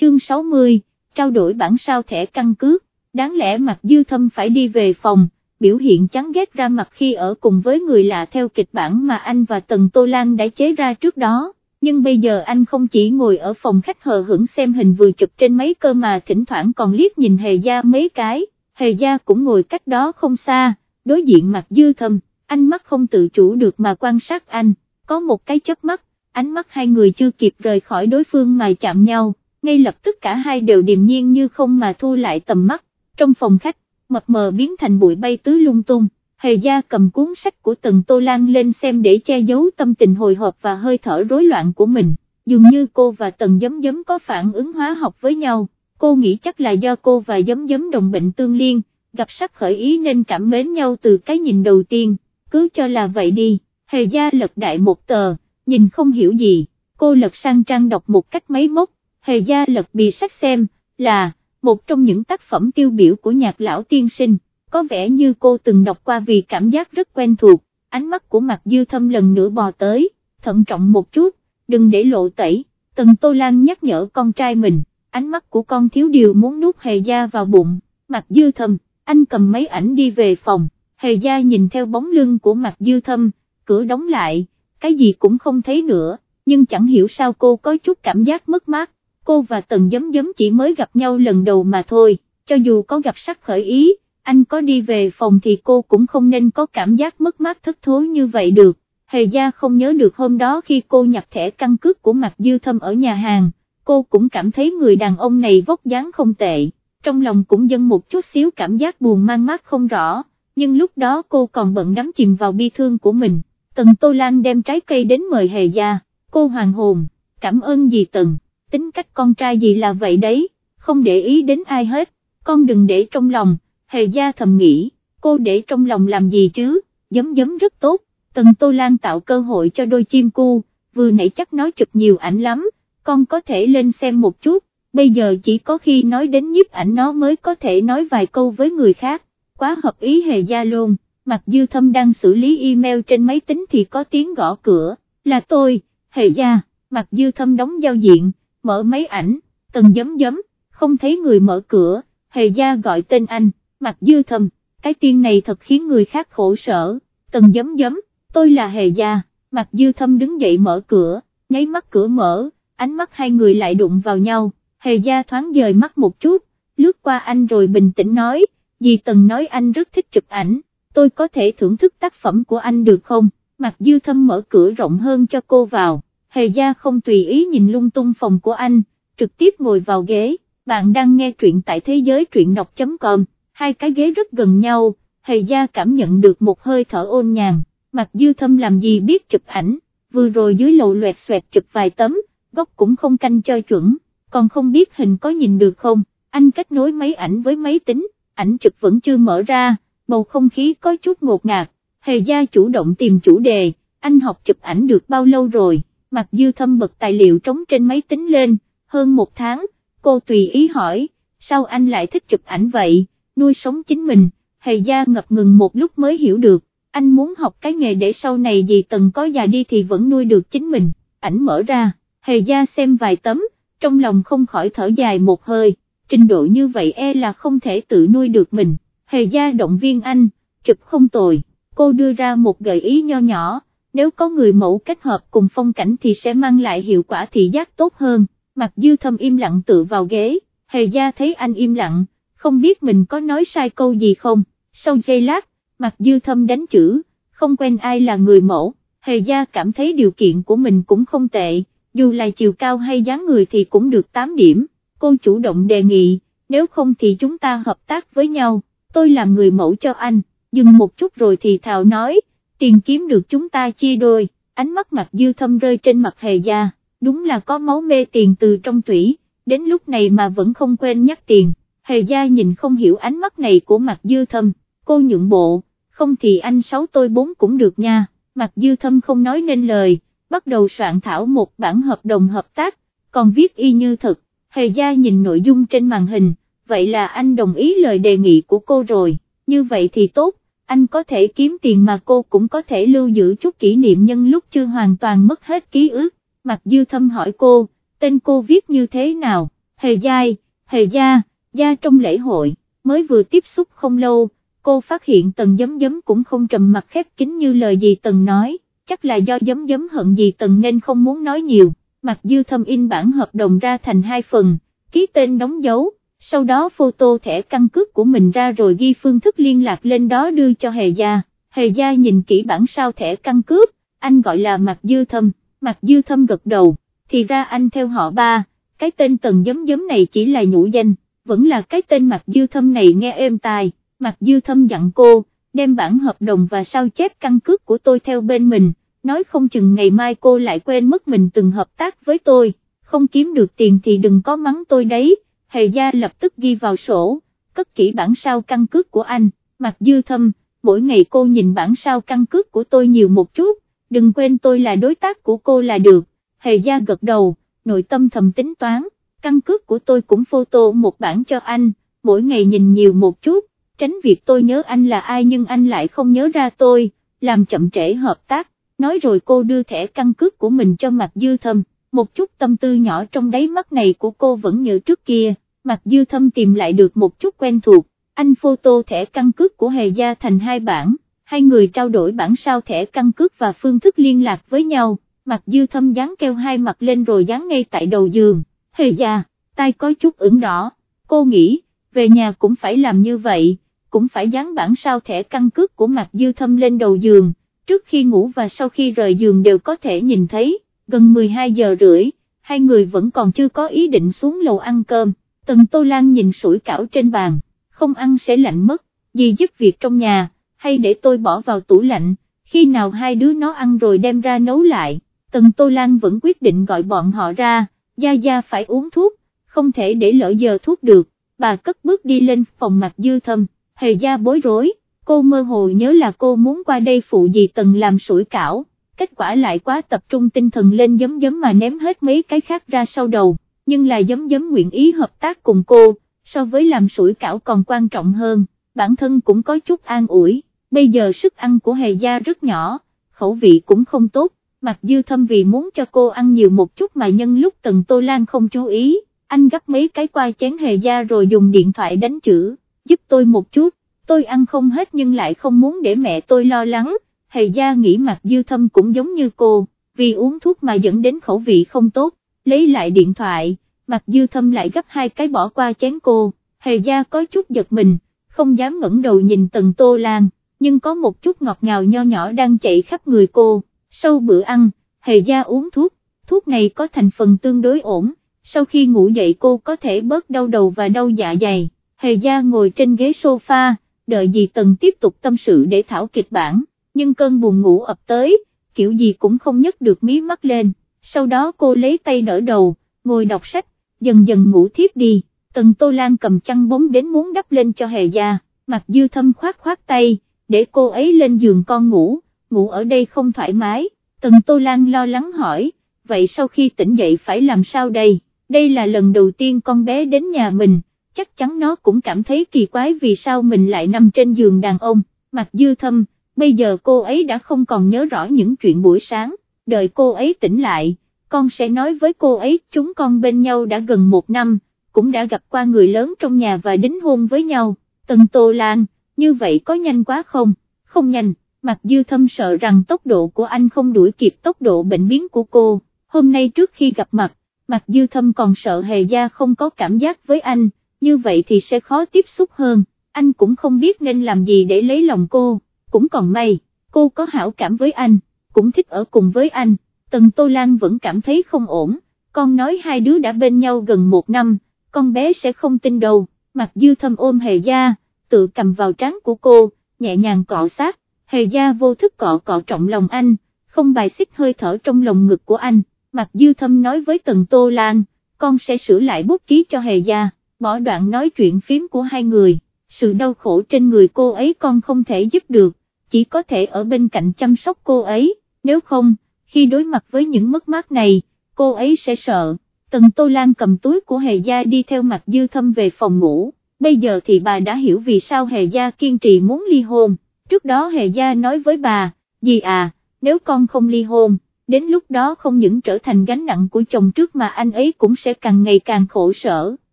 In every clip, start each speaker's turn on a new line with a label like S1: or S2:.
S1: chương 60, trao đổi bản sao thẻ căn cước, đáng lẽ mặt dư thâm phải đi về phòng, biểu hiện chán ghét ra mặt khi ở cùng với người lạ theo kịch bản mà anh và Tần Tô Lan đã chế ra trước đó, nhưng bây giờ anh không chỉ ngồi ở phòng khách hờ hững xem hình vừa chụp trên máy cơ mà thỉnh thoảng còn liếc nhìn hề gia mấy cái, hề gia cũng ngồi cách đó không xa, đối diện mặt dư thâm, ánh mắt không tự chủ được mà quan sát anh, có một cái chớp mắt, ánh mắt hai người chưa kịp rời khỏi đối phương mà chạm nhau, ngay lập tức cả hai đều điềm nhiên như không mà thu lại tầm mắt, trong phòng khách, mập mờ biến thành bụi bay tứ lung tung, hề gia cầm cuốn sách của Tần Tô Lan lên xem để che giấu tâm tình hồi hộp và hơi thở rối loạn của mình, dường như cô và Tần Giấm Giấm có phản ứng hóa học với nhau, cô nghĩ chắc là do cô và Giấm Giấm đồng bệnh tương liên, gặp sắc khởi ý nên cảm mến nhau từ cái nhìn đầu tiên, cứ cho là vậy đi, hề gia lật đại một tờ, nhìn không hiểu gì, cô lật sang trang đọc một cách máy móc, hề gia lật bì sách xem, là, một trong những tác phẩm tiêu biểu của nhạc lão tiên sinh, có vẻ như cô từng đọc qua vì cảm giác rất quen thuộc, ánh mắt của mặt dư thâm lần nữa bò tới, thận trọng một chút, đừng để lộ tẩy, tần Tô Lan nhắc nhở con trai mình, ánh mắt của con thiếu điều muốn nuốt hề gia vào bụng, mặt dư thâm, anh cầm mấy ảnh đi về phòng, hề gia nhìn theo bóng lưng của mặt dư thâm, cửa đóng lại, cái gì cũng không thấy nữa, nhưng chẳng hiểu sao cô có chút cảm giác mất mát, cô và Tần Giấm Giấm chỉ mới gặp nhau lần đầu mà thôi, cho dù có gặp sắc khởi ý, anh có đi về phòng thì cô cũng không nên có cảm giác mất mát thất thối như vậy được. Hề gia không nhớ được hôm đó khi cô nhặt thẻ căn cước của Mạc Dư Thâm ở nhà hàng, cô cũng cảm thấy người đàn ông này vóc dáng không tệ, trong lòng cũng dâng một chút xíu cảm giác buồn mang mát không rõ, nhưng lúc đó cô còn bận đắm chìm vào bi thương của mình. Tần Tô Lan đem trái cây đến mời Hề gia, cô hoàng hồn, cảm ơn dì Tần tính cách con trai gì là vậy đấy, không để ý đến ai hết, con đừng để trong lòng, hề gia thầm nghĩ, cô để trong lòng làm gì chứ, giấm giấm rất tốt, tần Tô Lan tạo cơ hội cho đôi chim cu, vừa nãy chắc nói chụp nhiều ảnh lắm, con có thể lên xem một chút, bây giờ chỉ có khi nói đến nhiếp ảnh nó mới có thể nói vài câu với người khác, quá hợp ý hề gia luôn, mặc dư thâm đang xử lý email trên máy tính thì có tiếng gõ cửa, là tôi, hề gia, mặc dư thâm đóng giao diện mở máy ảnh, tần giấm giấm, không thấy người mở cửa, hề gia gọi tên anh, mặt dư thầm, cái tiên này thật khiến người khác khổ sở, tần giấm giấm, tôi là hề gia, mặt dư thâm đứng dậy mở cửa, nháy mắt cửa mở, ánh mắt hai người lại đụng vào nhau, hề gia thoáng dời mắt một chút, lướt qua anh rồi bình tĩnh nói, dì tần nói anh rất thích chụp ảnh, tôi có thể thưởng thức tác phẩm của anh được không, mặt dư thâm mở cửa rộng hơn cho cô vào hề gia không tùy ý nhìn lung tung phòng của anh, trực tiếp ngồi vào ghế, bạn đang nghe truyện tại thế giới truyện đọc.com, hai cái ghế rất gần nhau, hề gia cảm nhận được một hơi thở ôn nhàn, mặt dư thâm làm gì biết chụp ảnh, vừa rồi dưới lầu loẹt xoẹt chụp vài tấm, góc cũng không canh cho chuẩn, còn không biết hình có nhìn được không, anh kết nối máy ảnh với máy tính, ảnh chụp vẫn chưa mở ra, bầu không khí có chút ngột ngạt, hề gia chủ động tìm chủ đề, anh học chụp ảnh được bao lâu rồi? Mặt dư thâm bật tài liệu trống trên máy tính lên, hơn một tháng, cô tùy ý hỏi, sao anh lại thích chụp ảnh vậy, nuôi sống chính mình, hề gia ngập ngừng một lúc mới hiểu được, anh muốn học cái nghề để sau này gì tần có già đi thì vẫn nuôi được chính mình, ảnh mở ra, hề gia xem vài tấm, trong lòng không khỏi thở dài một hơi, trình độ như vậy e là không thể tự nuôi được mình, hề gia động viên anh, chụp không tồi, cô đưa ra một gợi ý nho nhỏ nếu có người mẫu kết hợp cùng phong cảnh thì sẽ mang lại hiệu quả thị giác tốt hơn, mặt dư thâm im lặng tự vào ghế, hề gia thấy anh im lặng, không biết mình có nói sai câu gì không, sau giây lát, mặt dư thâm đánh chữ, không quen ai là người mẫu, hề gia cảm thấy điều kiện của mình cũng không tệ, dù là chiều cao hay dáng người thì cũng được 8 điểm, cô chủ động đề nghị, nếu không thì chúng ta hợp tác với nhau, tôi làm người mẫu cho anh, dừng một chút rồi thì Thảo nói, tiền kiếm được chúng ta chia đôi, ánh mắt mặt dư thâm rơi trên mặt hề gia, đúng là có máu mê tiền từ trong tủy, đến lúc này mà vẫn không quên nhắc tiền, hề gia nhìn không hiểu ánh mắt này của mặt dư thâm, cô nhượng bộ, không thì anh sáu tôi bốn cũng được nha, mặt dư thâm không nói nên lời, bắt đầu soạn thảo một bản hợp đồng hợp tác, còn viết y như thật, hề gia nhìn nội dung trên màn hình, vậy là anh đồng ý lời đề nghị của cô rồi, như vậy thì tốt anh có thể kiếm tiền mà cô cũng có thể lưu giữ chút kỷ niệm nhân lúc chưa hoàn toàn mất hết ký ức, Mặc Dư Thâm hỏi cô, tên cô viết như thế nào, hề giai, hề gia, gia trong lễ hội, mới vừa tiếp xúc không lâu, cô phát hiện tần giấm giấm cũng không trầm mặt khép kín như lời gì tần nói, chắc là do giấm giấm hận gì tần nên không muốn nói nhiều, mặt dư thâm in bản hợp đồng ra thành hai phần, ký tên đóng dấu, sau đó photo thẻ căn cước của mình ra rồi ghi phương thức liên lạc lên đó đưa cho hề gia, hề gia nhìn kỹ bản sao thẻ căn cước, anh gọi là mặt dư thâm, mặt dư thâm gật đầu, thì ra anh theo họ ba, cái tên tần giấm giấm này chỉ là nhũ danh, vẫn là cái tên mặt dư thâm này nghe êm tai, mặt dư thâm dặn cô, đem bản hợp đồng và sao chép căn cước của tôi theo bên mình, nói không chừng ngày mai cô lại quên mất mình từng hợp tác với tôi, không kiếm được tiền thì đừng có mắng tôi đấy, hề gia lập tức ghi vào sổ, cất kỹ bản sao căn cước của anh, mặt dư thâm, mỗi ngày cô nhìn bản sao căn cước của tôi nhiều một chút, đừng quên tôi là đối tác của cô là được, hề gia gật đầu, nội tâm thầm tính toán, căn cước của tôi cũng photo một bản cho anh, mỗi ngày nhìn nhiều một chút, tránh việc tôi nhớ anh là ai nhưng anh lại không nhớ ra tôi, làm chậm trễ hợp tác, nói rồi cô đưa thẻ căn cước của mình cho mặt dư thâm, một chút tâm tư nhỏ trong đáy mắt này của cô vẫn như trước kia, mặt dư thâm tìm lại được một chút quen thuộc, anh photo thẻ căn cước của hề gia thành hai bản, hai người trao đổi bản sao thẻ căn cước và phương thức liên lạc với nhau. Mặt dư thâm dán keo hai mặt lên rồi dán ngay tại đầu giường, hề Gia, tay có chút ửng đỏ, cô nghĩ, về nhà cũng phải làm như vậy, cũng phải dán bản sao thẻ căn cước của mặt dư thâm lên đầu giường, trước khi ngủ và sau khi rời giường đều có thể nhìn thấy, gần 12 giờ rưỡi, hai người vẫn còn chưa có ý định xuống lầu ăn cơm, tần Tô Lan nhìn sủi cảo trên bàn, không ăn sẽ lạnh mất, gì giúp việc trong nhà, hay để tôi bỏ vào tủ lạnh, khi nào hai đứa nó ăn rồi đem ra nấu lại. Tần Tô Lan vẫn quyết định gọi bọn họ ra, Gia Gia phải uống thuốc, không thể để lỡ giờ thuốc được, bà cất bước đi lên phòng mặt dư thâm, hề gia bối rối, cô mơ hồ nhớ là cô muốn qua đây phụ gì Tần làm sủi cảo, kết quả lại quá tập trung tinh thần lên giấm giấm mà ném hết mấy cái khác ra sau đầu, nhưng là giấm giấm nguyện ý hợp tác cùng cô, so với làm sủi cảo còn quan trọng hơn, bản thân cũng có chút an ủi, bây giờ sức ăn của hề gia rất nhỏ, khẩu vị cũng không tốt mặc dư thâm vì muốn cho cô ăn nhiều một chút mà nhân lúc tần Tô Lan không chú ý, anh gấp mấy cái qua chén hề gia rồi dùng điện thoại đánh chữ, giúp tôi một chút, tôi ăn không hết nhưng lại không muốn để mẹ tôi lo lắng, hề gia nghĩ mặt dư thâm cũng giống như cô, vì uống thuốc mà dẫn đến khẩu vị không tốt, lấy lại điện thoại, mặt dư thâm lại gấp hai cái bỏ qua chén cô, hề gia có chút giật mình, không dám ngẩng đầu nhìn tần Tô Lan, nhưng có một chút ngọt ngào nho nhỏ đang chạy khắp người cô. Sau bữa ăn, hề gia uống thuốc, thuốc này có thành phần tương đối ổn, sau khi ngủ dậy cô có thể bớt đau đầu và đau dạ dày, hề gia ngồi trên ghế sofa, đợi dì Tần tiếp tục tâm sự để thảo kịch bản, nhưng cơn buồn ngủ ập tới, kiểu gì cũng không nhấc được mí mắt lên, sau đó cô lấy tay đỡ đầu, ngồi đọc sách, dần dần ngủ thiếp đi, Tần Tô Lan cầm chăn bóng đến muốn đắp lên cho hề gia, mặt dư thâm khoát khoát tay, để cô ấy lên giường con ngủ. Ngủ ở đây không thoải mái, Tần Tô Lan lo lắng hỏi, vậy sau khi tỉnh dậy phải làm sao đây, đây là lần đầu tiên con bé đến nhà mình, chắc chắn nó cũng cảm thấy kỳ quái vì sao mình lại nằm trên giường đàn ông, mặt dư thâm, bây giờ cô ấy đã không còn nhớ rõ những chuyện buổi sáng, đợi cô ấy tỉnh lại, con sẽ nói với cô ấy chúng con bên nhau đã gần một năm, cũng đã gặp qua người lớn trong nhà và đính hôn với nhau, Tần Tô Lan, như vậy có nhanh quá không, không nhanh. Mặc dư thâm sợ rằng tốc độ của anh không đuổi kịp tốc độ bệnh biến của cô, hôm nay trước khi gặp mặt, Mặc dư thâm còn sợ hề gia không có cảm giác với anh, như vậy thì sẽ khó tiếp xúc hơn, anh cũng không biết nên làm gì để lấy lòng cô, cũng còn may, cô có hảo cảm với anh, cũng thích ở cùng với anh, Tần Tô Lan vẫn cảm thấy không ổn, con nói hai đứa đã bên nhau gần một năm, con bé sẽ không tin đâu, mặt dư thâm ôm hề gia, tự cầm vào trán của cô, nhẹ nhàng cọ sát, hề gia vô thức cọ cọ trọng lòng anh, không bài xích hơi thở trong lồng ngực của anh, mặt dư thâm nói với Tần Tô Lan, con sẽ sửa lại bút ký cho hề gia, bỏ đoạn nói chuyện phím của hai người, sự đau khổ trên người cô ấy con không thể giúp được, chỉ có thể ở bên cạnh chăm sóc cô ấy, nếu không, khi đối mặt với những mất mát này, cô ấy sẽ sợ. Tần Tô Lan cầm túi của Hề Gia đi theo mặt dư thâm về phòng ngủ, bây giờ thì bà đã hiểu vì sao Hề Gia kiên trì muốn ly hôn trước đó Hề Gia nói với bà, dì à, nếu con không ly hôn, đến lúc đó không những trở thành gánh nặng của chồng trước mà anh ấy cũng sẽ càng ngày càng khổ sở.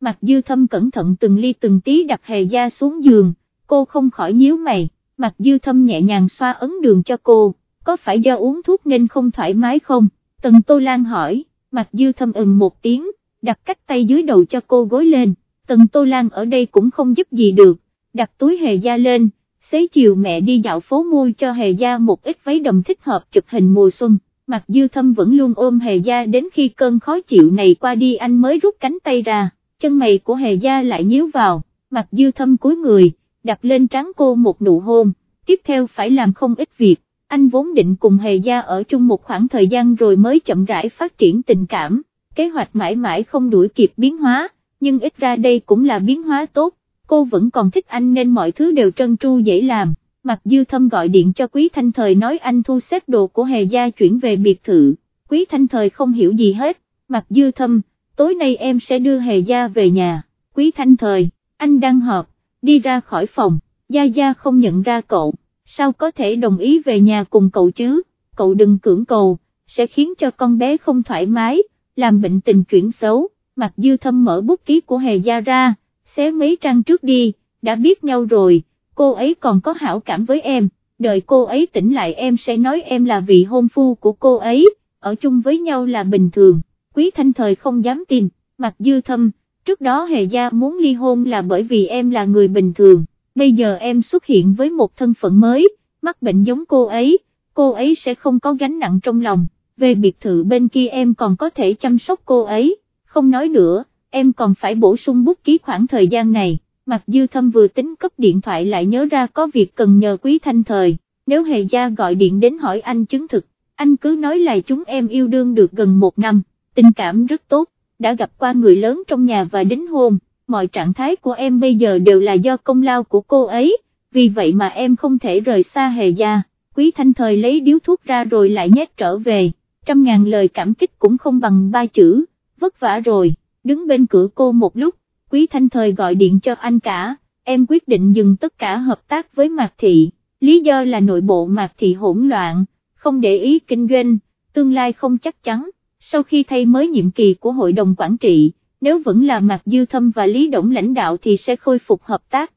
S1: Mặt dư thâm cẩn thận từng ly từng tí đặt hề gia xuống giường, cô không khỏi nhíu mày, mặt dư thâm nhẹ nhàng xoa ấn đường cho cô, có phải do uống thuốc nên không thoải mái không? Tần Tô Lan hỏi, mặt dư thâm ừm một tiếng, đặt cách tay dưới đầu cho cô gối lên, Tần Tô Lan ở đây cũng không giúp gì được, đặt túi hề gia lên, xế chiều mẹ đi dạo phố mua cho hề gia một ít váy đầm thích hợp chụp hình mùa xuân. Mặt dư thâm vẫn luôn ôm hề gia đến khi cơn khó chịu này qua đi anh mới rút cánh tay ra, chân mày của hề gia lại nhíu vào, mặt dư thâm cúi người, đặt lên trán cô một nụ hôn, tiếp theo phải làm không ít việc, anh vốn định cùng hề gia ở chung một khoảng thời gian rồi mới chậm rãi phát triển tình cảm, kế hoạch mãi mãi không đuổi kịp biến hóa, nhưng ít ra đây cũng là biến hóa tốt, cô vẫn còn thích anh nên mọi thứ đều trân tru dễ làm. Mặc Dư Thâm gọi điện cho Quý Thanh Thời nói anh thu xếp đồ của Hề Gia chuyển về biệt thự, Quý Thanh Thời không hiểu gì hết, Mặc Dư Thâm, tối nay em sẽ đưa Hề Gia về nhà, Quý Thanh Thời, anh đang họp, đi ra khỏi phòng, Gia Gia không nhận ra cậu, sao có thể đồng ý về nhà cùng cậu chứ, cậu đừng cưỡng cầu, sẽ khiến cho con bé không thoải mái, làm bệnh tình chuyển xấu, Mặt Dư Thâm mở bút ký của Hề Gia ra, xé mấy trang trước đi, đã biết nhau rồi cô ấy còn có hảo cảm với em, đợi cô ấy tỉnh lại em sẽ nói em là vị hôn phu của cô ấy, ở chung với nhau là bình thường, quý thanh thời không dám tin, mặt dư thâm, trước đó hề gia muốn ly hôn là bởi vì em là người bình thường, bây giờ em xuất hiện với một thân phận mới, mắc bệnh giống cô ấy, cô ấy sẽ không có gánh nặng trong lòng, về biệt thự bên kia em còn có thể chăm sóc cô ấy, không nói nữa, em còn phải bổ sung bút ký khoảng thời gian này. Mặc dư thâm vừa tính cấp điện thoại lại nhớ ra có việc cần nhờ quý thanh thời, nếu hề gia gọi điện đến hỏi anh chứng thực, anh cứ nói là chúng em yêu đương được gần một năm, tình cảm rất tốt, đã gặp qua người lớn trong nhà và đính hôn, mọi trạng thái của em bây giờ đều là do công lao của cô ấy, vì vậy mà em không thể rời xa hề gia, quý thanh thời lấy điếu thuốc ra rồi lại nhét trở về, trăm ngàn lời cảm kích cũng không bằng ba chữ, vất vả rồi, đứng bên cửa cô một lúc, Quý Thanh Thời gọi điện cho anh cả, em quyết định dừng tất cả hợp tác với Mạc Thị, lý do là nội bộ Mạc Thị hỗn loạn, không để ý kinh doanh, tương lai không chắc chắn, sau khi thay mới nhiệm kỳ của Hội đồng Quản trị, nếu vẫn là Mạc Dư Thâm và Lý Động lãnh đạo thì sẽ khôi phục hợp tác.